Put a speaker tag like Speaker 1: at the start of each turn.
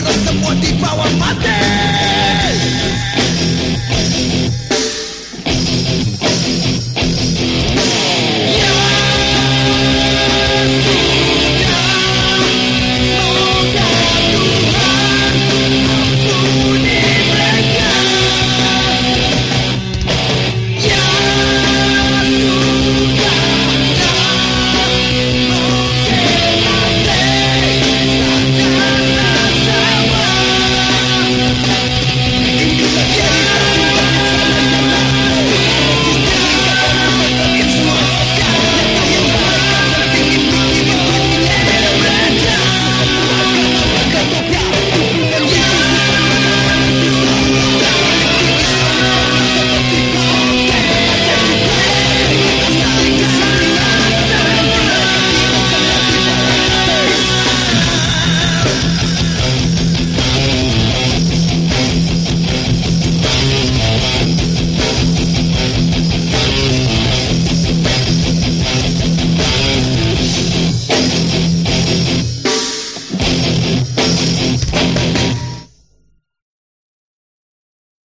Speaker 1: kira semua di bawah mati